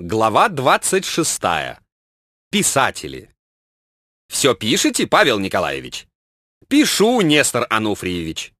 Глава 26. Писатели. Все пишете, Павел Николаевич? Пишу, Нестор Ануфриевич.